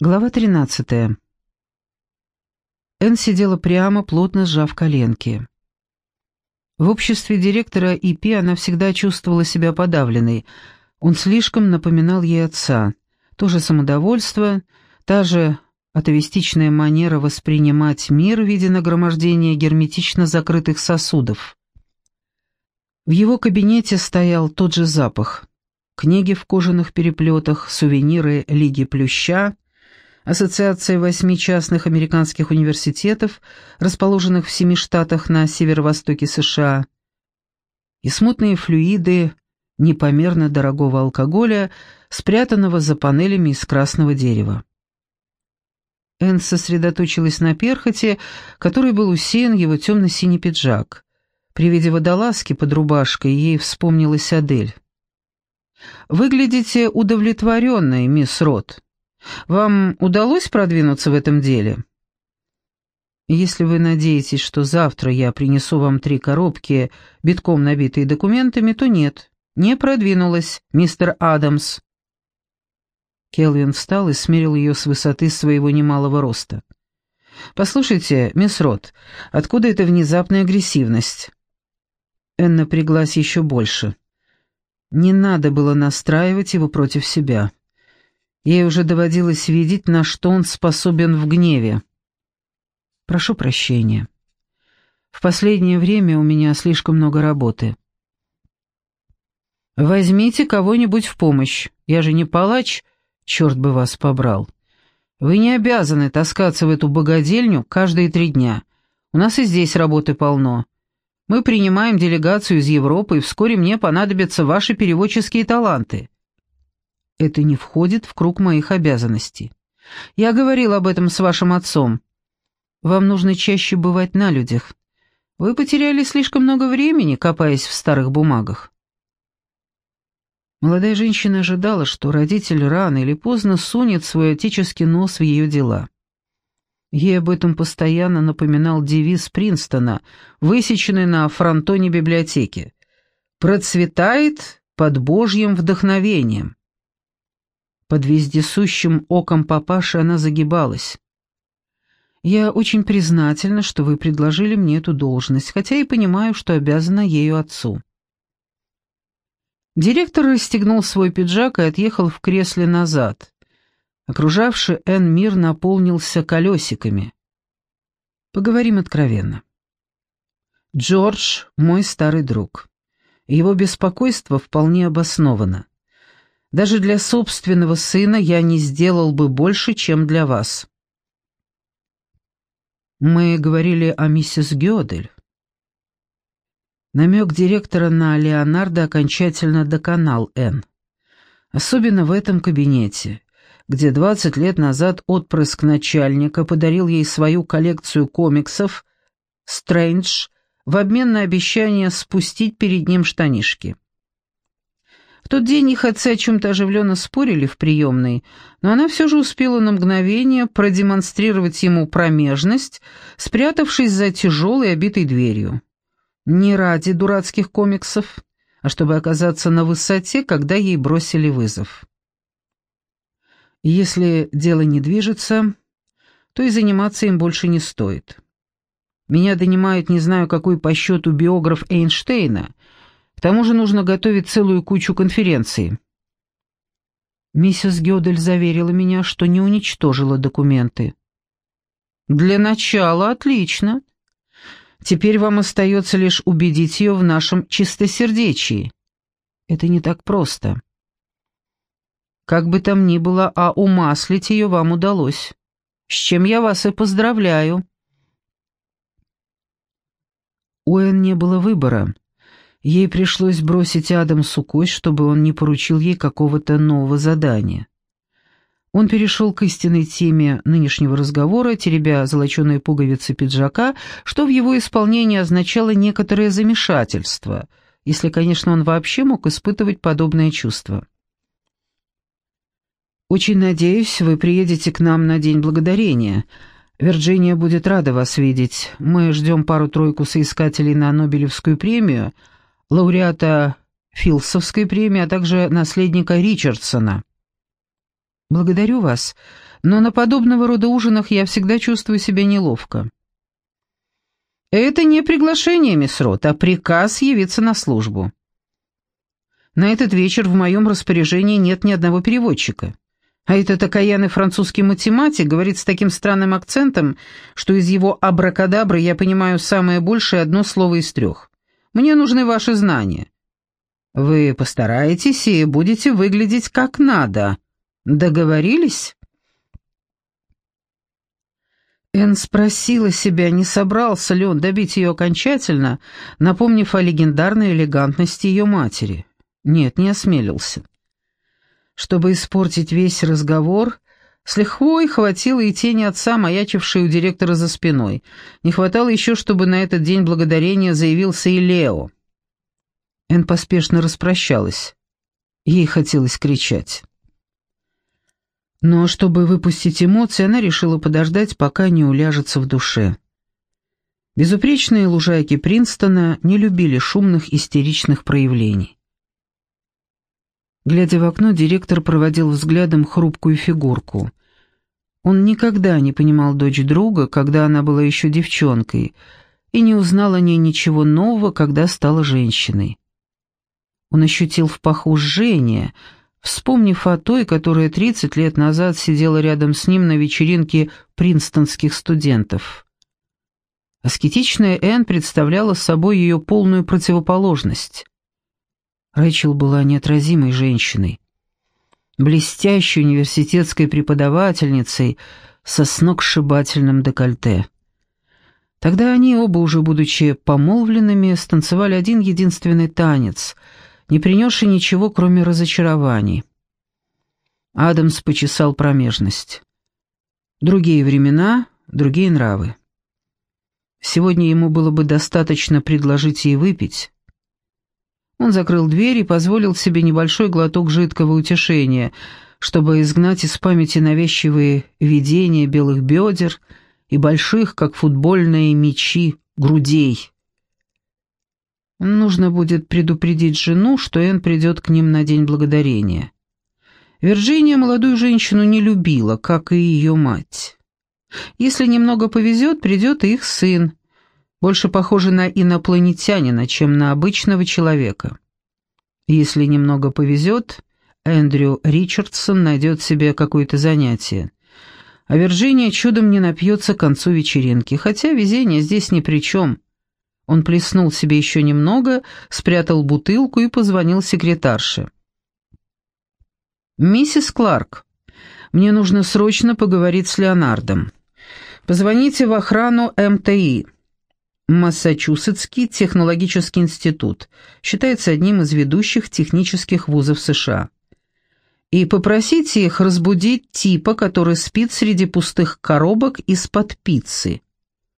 Глава 13. Энн сидела прямо, плотно сжав коленки. В обществе директора ИП она всегда чувствовала себя подавленной. Он слишком напоминал ей отца. То же самодовольство, та же атовистичная манера воспринимать мир в виде нагромождения герметично закрытых сосудов. В его кабинете стоял тот же запах. Книги в кожаных переплетах, сувениры Лиги Плюща — Ассоциация восьми частных американских университетов, расположенных в семи штатах на северо-востоке США, и смутные флюиды непомерно дорогого алкоголя, спрятанного за панелями из красного дерева. Энн сосредоточилась на перхоти, который был усеян его темно-синий пиджак. При виде водолазки под рубашкой ей вспомнилась Адель. «Выглядите удовлетворенной, мисс Рот», вам удалось продвинуться в этом деле? Если вы надеетесь, что завтра я принесу вам три коробки, битком набитые документами, то нет, не продвинулась, мистер Адамс. Келвин встал и смерил ее с высоты своего немалого роста. «Послушайте, мисс Рот, откуда эта внезапная агрессивность?» Энн напряглась еще больше. Не надо было настраивать его против себя. Ей уже доводилось видеть, на что он способен в гневе. «Прошу прощения. В последнее время у меня слишком много работы». «Возьмите кого-нибудь в помощь. Я же не палач, черт бы вас побрал. Вы не обязаны таскаться в эту богадельню каждые три дня. У нас и здесь работы полно. Мы принимаем делегацию из Европы, и вскоре мне понадобятся ваши переводческие таланты это не входит в круг моих обязанностей. Я говорил об этом с вашим отцом. Вам нужно чаще бывать на людях. Вы потеряли слишком много времени, копаясь в старых бумагах. Молодая женщина ожидала, что родитель рано или поздно сунет свой отеческий нос в ее дела. Ей об этом постоянно напоминал девиз Принстона, высеченный на фронтоне библиотеки. «Процветает под божьим вдохновением». Под вездесущим оком папаши она загибалась. «Я очень признательна, что вы предложили мне эту должность, хотя и понимаю, что обязана ею отцу». Директор расстегнул свой пиджак и отъехал в кресле назад. Окружавший Энн мир наполнился колесиками. Поговорим откровенно. Джордж — мой старый друг. Его беспокойство вполне обосновано. Даже для собственного сына я не сделал бы больше, чем для вас. Мы говорили о миссис Гёдель. Намек директора на Леонардо окончательно доконал Энн. Особенно в этом кабинете, где 20 лет назад отпрыск начальника подарил ей свою коллекцию комиксов «Стрэндж» в обмен на обещание спустить перед ним штанишки. В тот день их отцы о чем-то оживленно спорили в приемной, но она все же успела на мгновение продемонстрировать ему промежность, спрятавшись за тяжелой обитой дверью. Не ради дурацких комиксов, а чтобы оказаться на высоте, когда ей бросили вызов. Если дело не движется, то и заниматься им больше не стоит. Меня донимает не знаю какой по счету биограф Эйнштейна — тому же нужно готовить целую кучу конференций. Миссис Гёдель заверила меня, что не уничтожила документы. «Для начала отлично. Теперь вам остается лишь убедить ее в нашем чистосердечии. Это не так просто. Как бы там ни было, а умаслить ее вам удалось, с чем я вас и поздравляю». У Энн не было выбора. Ей пришлось бросить Адамсу кость, чтобы он не поручил ей какого-то нового задания. Он перешел к истинной теме нынешнего разговора, теребя золоченые пуговицы пиджака, что в его исполнении означало некоторое замешательство, если, конечно, он вообще мог испытывать подобное чувство. «Очень надеюсь, вы приедете к нам на День Благодарения. Вирджиния будет рада вас видеть. Мы ждем пару-тройку соискателей на Нобелевскую премию», лауреата Филсовской премии, а также наследника Ричардсона. «Благодарю вас, но на подобного рода ужинах я всегда чувствую себя неловко». «Это не приглашение, мисс Рот, а приказ явиться на службу». «На этот вечер в моем распоряжении нет ни одного переводчика». А этот окаянный французский математик говорит с таким странным акцентом, что из его абракадабры я понимаю самое большее одно слово из трех. Мне нужны ваши знания. Вы постараетесь и будете выглядеть как надо. Договорились?» Энн спросила себя, не собрался ли он добить ее окончательно, напомнив о легендарной элегантности ее матери. Нет, не осмелился. Чтобы испортить весь разговор, с лихвой хватило и тени отца, маячившей у директора за спиной. Не хватало еще, чтобы на этот день благодарения заявился и Лео. Энн поспешно распрощалась. Ей хотелось кричать. Но чтобы выпустить эмоции, она решила подождать, пока не уляжется в душе. Безупречные лужайки Принстона не любили шумных истеричных проявлений. Глядя в окно, директор проводил взглядом хрупкую фигурку. Он никогда не понимал дочь друга, когда она была еще девчонкой, и не узнал о ней ничего нового, когда стала женщиной. Он ощутил в паху жжение, вспомнив о той, которая 30 лет назад сидела рядом с ним на вечеринке принстонских студентов. Аскетичная Энн представляла собой ее полную противоположность. Рэйчел была неотразимой женщиной, блестящей университетской преподавательницей со сногсшибательным декольте. Тогда они оба, уже будучи помолвленными, станцевали один единственный танец — не принесший ничего, кроме разочарований. Адамс почесал промежность. Другие времена, другие нравы. Сегодня ему было бы достаточно предложить ей выпить. Он закрыл дверь и позволил себе небольшой глоток жидкого утешения, чтобы изгнать из памяти навязчивые видения белых бедер и больших, как футбольные мячи, грудей. Нужно будет предупредить жену, что Энн придет к ним на День Благодарения. Вирджиния молодую женщину не любила, как и ее мать. Если немного повезет, придет и их сын, больше похожий на инопланетянина, чем на обычного человека. Если немного повезет, Эндрю Ричардсон найдет себе какое-то занятие. А Вирджиния чудом не напьется к концу вечеринки, хотя везение здесь ни при чем. Он плеснул себе еще немного, спрятал бутылку и позвонил секретарше. «Миссис Кларк, мне нужно срочно поговорить с Леонардом. Позвоните в охрану МТИ. Массачусетский технологический институт. Считается одним из ведущих технических вузов США. И попросите их разбудить типа, который спит среди пустых коробок из-под пиццы.